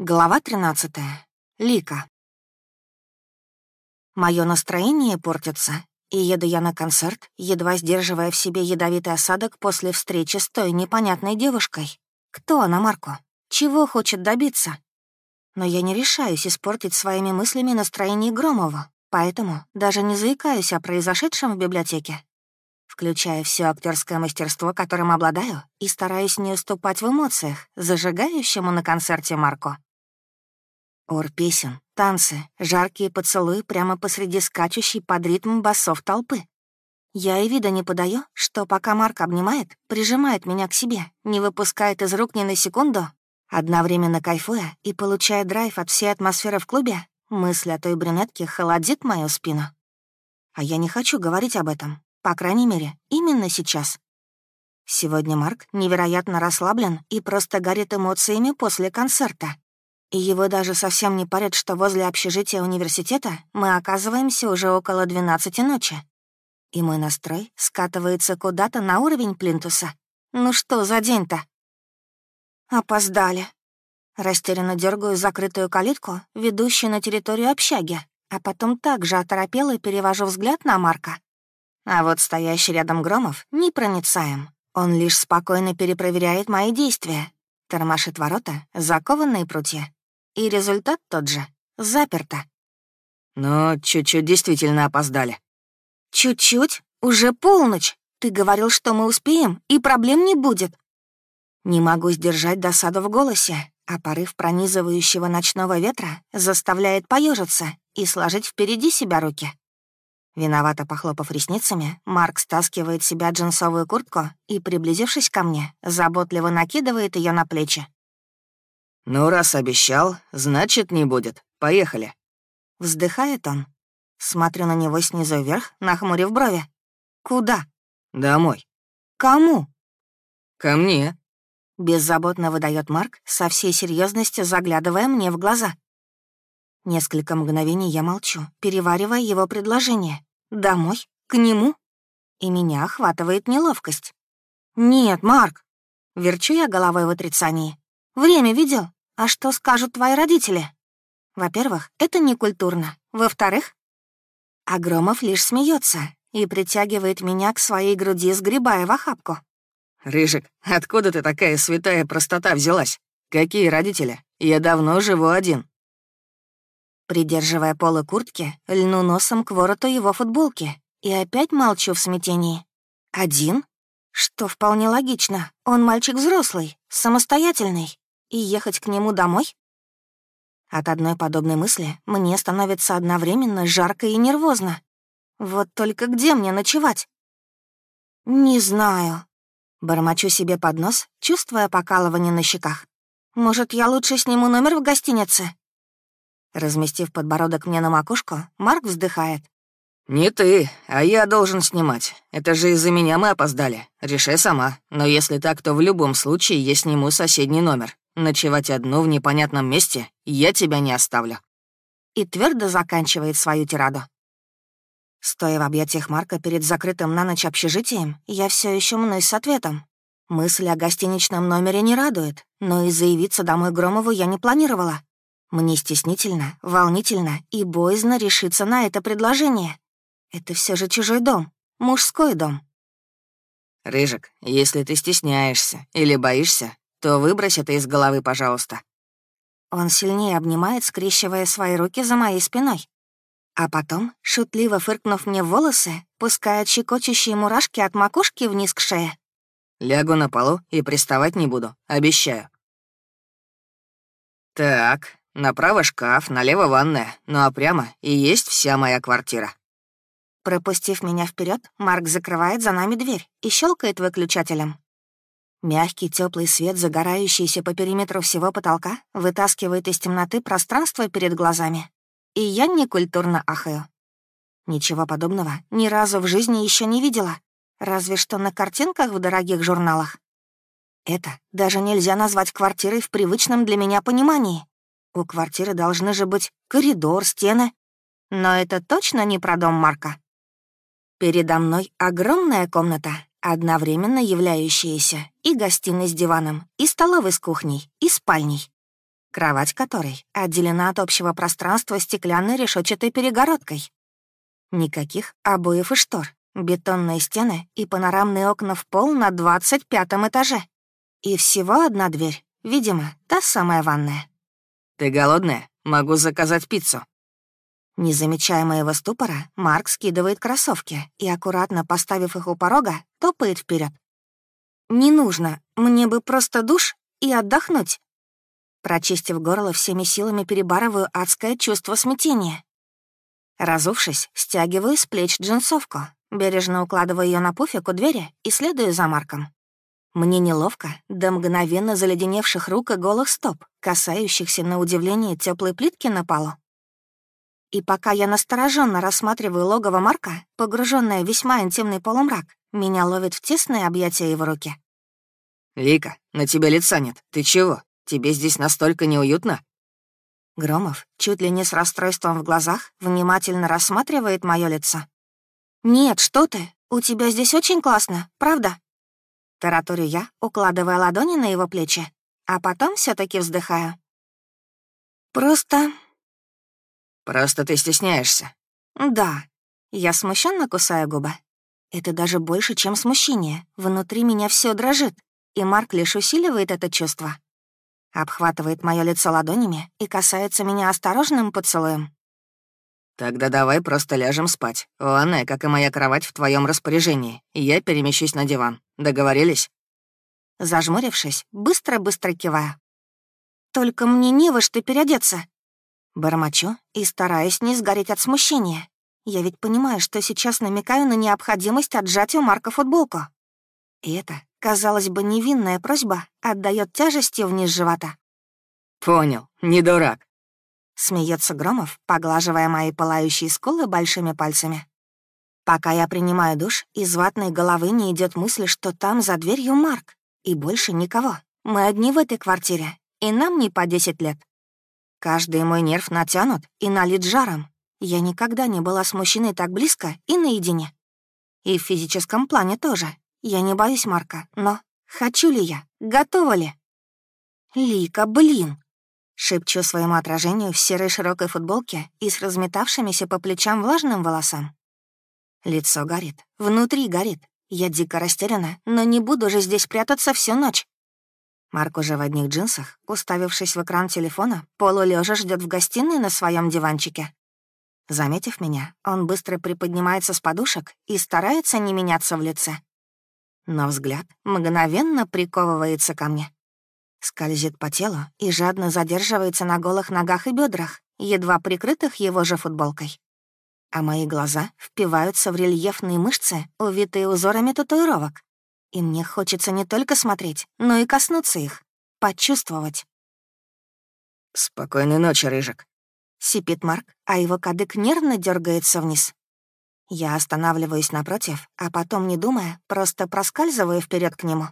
Глава 13. Лика. Мое настроение портится, и еду я на концерт, едва сдерживая в себе ядовитый осадок после встречи с той непонятной девушкой. Кто она, Марко? Чего хочет добиться? Но я не решаюсь испортить своими мыслями настроение Громову, поэтому даже не заикаюсь о произошедшем в библиотеке. Включая все актерское мастерство, которым обладаю, и стараюсь не уступать в эмоциях, зажигающему на концерте Марко. Ор песен, танцы, жаркие поцелуи прямо посреди скачущей под ритм басов толпы. Я и вида не подаю, что пока Марк обнимает, прижимает меня к себе, не выпускает из рук ни на секунду, одновременно кайфуя и получая драйв от всей атмосферы в клубе, мысль о той брюнетке холодит мою спину. А я не хочу говорить об этом, по крайней мере, именно сейчас. Сегодня Марк невероятно расслаблен и просто горит эмоциями после концерта. И его даже совсем не парит, что возле общежития университета мы оказываемся уже около 12 ночи. И мой настрой скатывается куда-то на уровень плинтуса. Ну что за день-то? Опоздали. Растерянно дергаю закрытую калитку, ведущую на территорию общаги, а потом также оторопела и перевожу взгляд на Марка. А вот стоящий рядом Громов не проницаем. Он лишь спокойно перепроверяет мои действия, тормошит ворота, закованные прутья, и результат тот же — заперто. Но чуть-чуть действительно опоздали. Чуть-чуть? Уже полночь. Ты говорил, что мы успеем, и проблем не будет. Не могу сдержать досаду в голосе, а порыв пронизывающего ночного ветра заставляет поежиться и сложить впереди себя руки. Виновато похлопав ресницами, Марк стаскивает себя джинсовую куртку и, приблизившись ко мне, заботливо накидывает ее на плечи. «Ну, раз обещал, значит, не будет. Поехали». Вздыхает он. Смотрю на него снизу вверх, нахмурив брови. «Куда?» «Домой». «Кому?» «Ко мне». Беззаботно выдает Марк, со всей серьезностью заглядывая мне в глаза. Несколько мгновений я молчу, переваривая его предложение. «Домой? К нему?» И меня охватывает неловкость. «Нет, Марк!» Верчу я головой в отрицании. «Время видел? А что скажут твои родители? Во-первых, это некультурно. Во-вторых, Агромов лишь смеется и притягивает меня к своей груди, сгребая в охапку. «Рыжик, откуда ты такая святая простота взялась? Какие родители? Я давно живу один». Придерживая полы куртки, льну носом к вороту его футболки и опять молчу в смятении. «Один?» Что вполне логично. Он мальчик взрослый, самостоятельный и ехать к нему домой? От одной подобной мысли мне становится одновременно жарко и нервозно. Вот только где мне ночевать? Не знаю. Бормочу себе под нос, чувствуя покалывание на щеках. Может, я лучше сниму номер в гостинице? Разместив подбородок мне на макушку, Марк вздыхает. «Не ты, а я должен снимать. Это же из-за меня мы опоздали. Решай сама. Но если так, то в любом случае я сниму соседний номер. Ночевать одну в непонятном месте я тебя не оставлю». И твердо заканчивает свою тираду. Стоя в объятиях Марка перед закрытым на ночь общежитием, я все еще мнусь с ответом. Мысль о гостиничном номере не радует, но и заявиться домой Громову я не планировала. Мне стеснительно, волнительно и боязно решиться на это предложение. Это все же чужой дом, мужской дом. «Рыжик, если ты стесняешься или боишься, то выбрось это из головы, пожалуйста». Он сильнее обнимает, скрещивая свои руки за моей спиной. А потом, шутливо фыркнув мне в волосы, пускает щекочущие мурашки от макушки вниз к шее. «Лягу на полу и приставать не буду, обещаю». «Так, направо шкаф, налево ванная, ну а прямо и есть вся моя квартира». Пропустив меня вперед, Марк закрывает за нами дверь и щелкает выключателем. Мягкий теплый свет, загорающийся по периметру всего потолка, вытаскивает из темноты пространство перед глазами. И я некультурно ахаю. Ничего подобного ни разу в жизни еще не видела, разве что на картинках в дорогих журналах. Это даже нельзя назвать квартирой в привычном для меня понимании. У квартиры должны же быть коридор, стены. Но это точно не про дом Марка. Передо мной огромная комната, одновременно являющаяся и гостиной с диваном, и столовой с кухней, и спальней. кровать которой отделена от общего пространства стеклянной решетчатой перегородкой. Никаких обоев и штор, бетонные стены и панорамные окна в пол на двадцать пятом этаже. И всего одна дверь, видимо, та самая ванная. «Ты голодная? Могу заказать пиццу». Не замечая моего ступора, Марк скидывает кроссовки и, аккуратно поставив их у порога, топает вперед. «Не нужно, мне бы просто душ и отдохнуть». Прочистив горло, всеми силами перебарываю адское чувство смятения. Разувшись, стягиваю с плеч джинсовку, бережно укладываю ее на пуфик у двери и следую за Марком. Мне неловко до мгновенно заледеневших рук и голых стоп, касающихся на удивление теплой плитки на полу. И пока я настороженно рассматриваю логово Марка, погруженное в весьма интимный полумрак, меня ловит в тесные объятия его руки. «Вика, на тебя лица нет. Ты чего? Тебе здесь настолько неуютно?» Громов, чуть ли не с расстройством в глазах, внимательно рассматривает мое лицо. «Нет, что ты, у тебя здесь очень классно, правда?» Тараторю я, укладывая ладони на его плечи, а потом все таки вздыхаю. «Просто Просто ты стесняешься. Да. Я смущенно кусаю губы. Это даже больше, чем смущение. Внутри меня все дрожит, и Марк лишь усиливает это чувство. Обхватывает мое лицо ладонями и касается меня осторожным поцелуем. «Тогда давай просто ляжем спать. Ванная, как и моя кровать, в твоем распоряжении, и я перемещусь на диван. Договорились?» Зажмурившись, быстро-быстро киваю. «Только мне не во что переодеться. Бормочу и стараюсь не сгореть от смущения. Я ведь понимаю, что сейчас намекаю на необходимость отжать у Марка футболку. И это, казалось бы, невинная просьба отдает тяжестью вниз живота. «Понял, не дурак», — смеется Громов, поглаживая мои пылающие скулы большими пальцами. Пока я принимаю душ, из ватной головы не идет мысль, что там за дверью Марк, и больше никого. Мы одни в этой квартире, и нам не по 10 лет. Каждый мой нерв натянут и налит жаром. Я никогда не была с мужчиной так близко и наедине. И в физическом плане тоже. Я не боюсь Марка, но хочу ли я? Готова ли? Лика, блин! Шепчу своему отражению в серой широкой футболке и с разметавшимися по плечам влажным волосам. Лицо горит, внутри горит. Я дико растеряна, но не буду же здесь прятаться всю ночь. Марк уже в одних джинсах, уставившись в экран телефона, полулежа ждет в гостиной на своем диванчике. Заметив меня, он быстро приподнимается с подушек и старается не меняться в лице. Но взгляд мгновенно приковывается ко мне. Скользит по телу и жадно задерживается на голых ногах и бедрах, едва прикрытых его же футболкой. А мои глаза впиваются в рельефные мышцы, увитые узорами татуировок. И мне хочется не только смотреть, но и коснуться их, почувствовать. «Спокойной ночи, Рыжик», — сипит Марк, а его кадык нервно дергается вниз. Я останавливаюсь напротив, а потом, не думая, просто проскальзываю вперед к нему.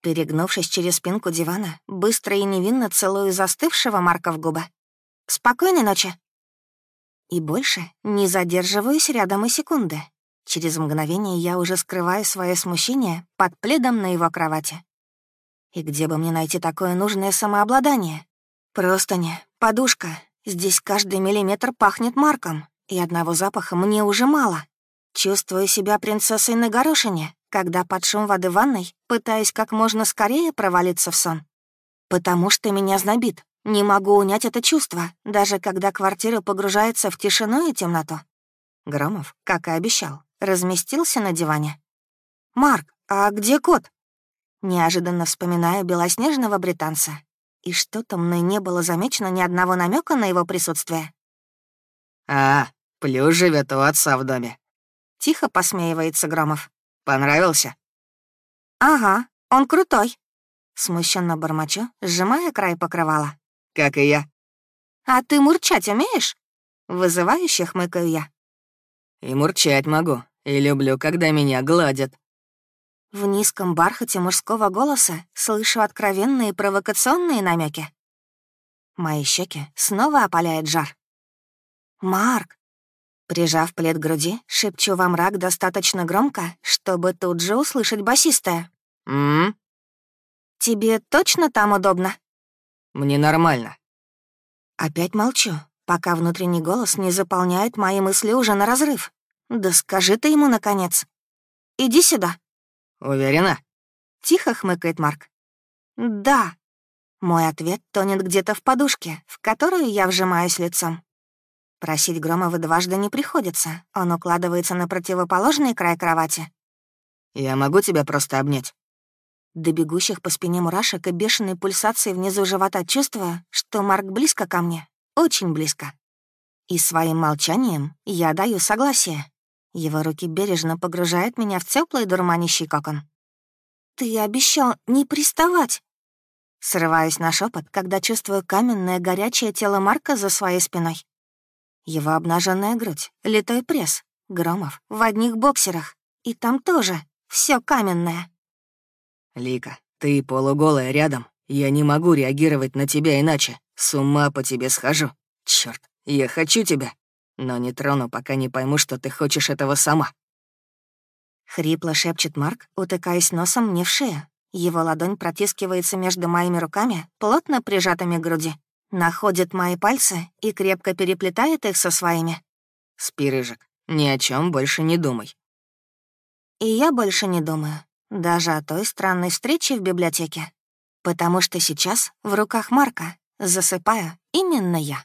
Перегнувшись через спинку дивана, быстро и невинно целую застывшего Марка в губы. «Спокойной ночи!» И больше не задерживаюсь рядом и секунды, Через мгновение я уже скрываю свое смущение под пледом на его кровати. И где бы мне найти такое нужное самообладание? Просто не. Подушка. Здесь каждый миллиметр пахнет марком, и одного запаха мне уже мало. Чувствую себя принцессой на горошине, когда под шум воды в ванной пытаюсь как можно скорее провалиться в сон. Потому что меня знобит. Не могу унять это чувство, даже когда квартира погружается в тишину и темноту. Громов, как и обещал, разместился на диване. «Марк, а где кот?» Неожиданно вспоминаю белоснежного британца. И что-то мной не было замечено ни одного намека на его присутствие. «А, Плюс живет у отца в доме». Тихо посмеивается Громов. «Понравился?» «Ага, он крутой», — смущенно бормочу, сжимая край покрывала. «Как и я». «А ты мурчать умеешь?» Вызывающе хмыкаю я. И мурчать могу, и люблю, когда меня гладят». В низком бархате мужского голоса слышу откровенные провокационные намеки. Мои щеки снова опаляет жар. «Марк!» Прижав плед к груди, шепчу во мрак достаточно громко, чтобы тут же услышать басистая. «М-м?» «Тебе точно там удобно?» «Мне нормально». Опять молчу, пока внутренний голос не заполняет мои мысли уже на разрыв. Да скажи ты ему, наконец. «Иди сюда». «Уверена?» — тихо хмыкает Марк. «Да». Мой ответ тонет где-то в подушке, в которую я вжимаюсь лицом. Просить Громова дважды не приходится. Он укладывается на противоположный край кровати. «Я могу тебя просто обнять?» До бегущих по спине мурашек и бешеной пульсации внизу живота чувствую, что Марк близко ко мне, очень близко. И своим молчанием я даю согласие. Его руки бережно погружают меня в теплый дурманящий кокон. «Ты обещал не приставать!» Срываюсь на шепот, когда чувствую каменное горячее тело Марка за своей спиной. Его обнаженная грудь, литой пресс, Громов в одних боксерах. И там тоже все каменное. «Лика, ты полуголая рядом. Я не могу реагировать на тебя иначе. С ума по тебе схожу. Черт, я хочу тебя. Но не трону, пока не пойму, что ты хочешь этого сама». Хрипло шепчет Марк, утыкаясь носом мне в шею. Его ладонь протискивается между моими руками, плотно прижатыми к груди. Находит мои пальцы и крепко переплетает их со своими. «Спи, Рыжик, ни о чем больше не думай». И я больше не думаю. Даже о той странной встрече в библиотеке. Потому что сейчас в руках Марка засыпаю именно я.